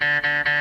Música